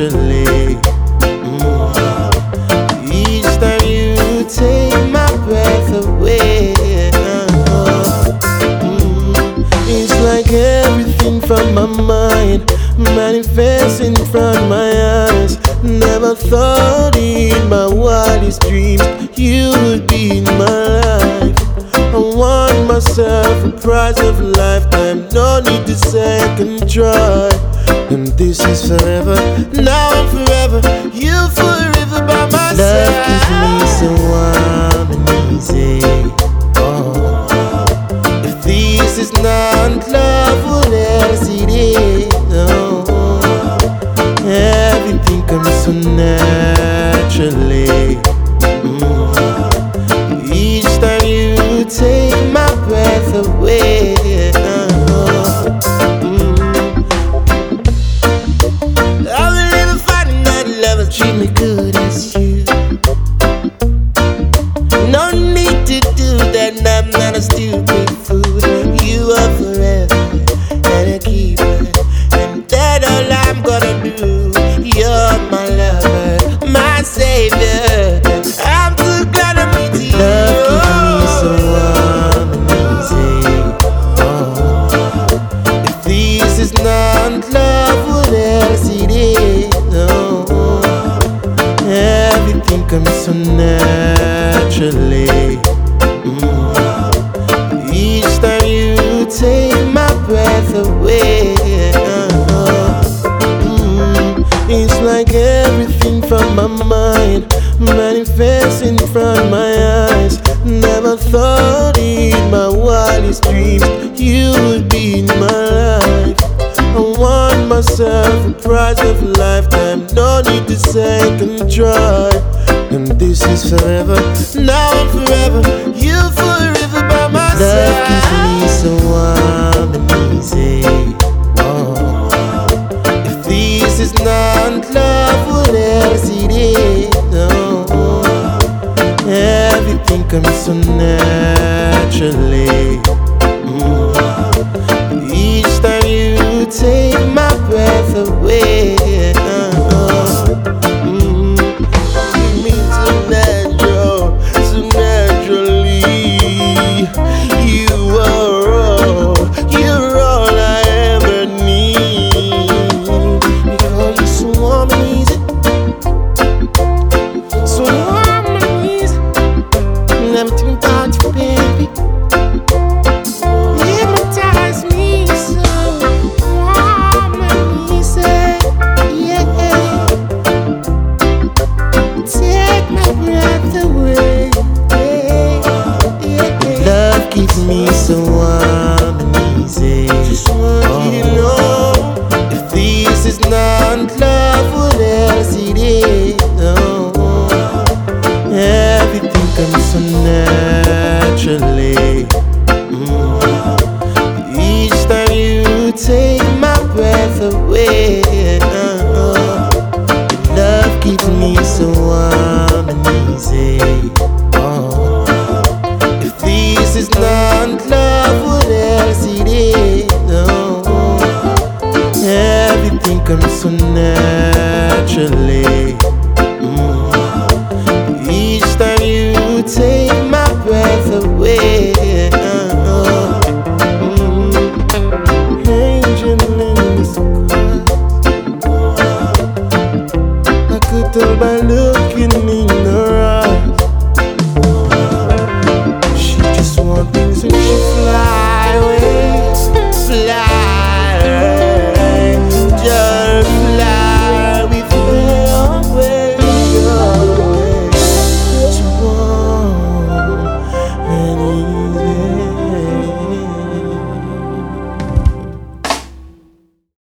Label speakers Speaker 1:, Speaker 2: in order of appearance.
Speaker 1: naturally. Mm. Each time you take my breath away. Oh, mm. It's like everything from my mind manifests in front of my eyes. Never thought in my wildest dreams you would be in my life. I want myself a prize of a lifetime, no need to second try. And this is forever, now and forever. You forever by my
Speaker 2: Love
Speaker 1: side.
Speaker 2: keeps me so warm and easy.
Speaker 1: Oh, if this is not love, what else it is? Oh, everything comes so naturally. Everything comes so naturally. Mm. Each time you take my breath away. Mm. It's like everything from my mind manifests in front of my eyes. Never thought in my wildest dreams you would be in my life. I want myself a prize of a lifetime, no need to second try. And this is forever, now and forever. You forever by my
Speaker 2: Love keeps
Speaker 1: side.
Speaker 2: me so warm and easy.
Speaker 1: Oh, if this is not love, what else it is? No, oh, everything comes so naturally. Not love, what else it is? Oh, everything comes so naturally. Comes so naturally. Mm. Each time you take my breath away. Oh, mm. Angel in sky. I could tell by look